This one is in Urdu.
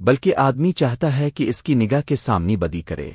بلکہ آدمی چاہتا ہے کہ اس کی نگاہ کے سامنے بدی کرے۔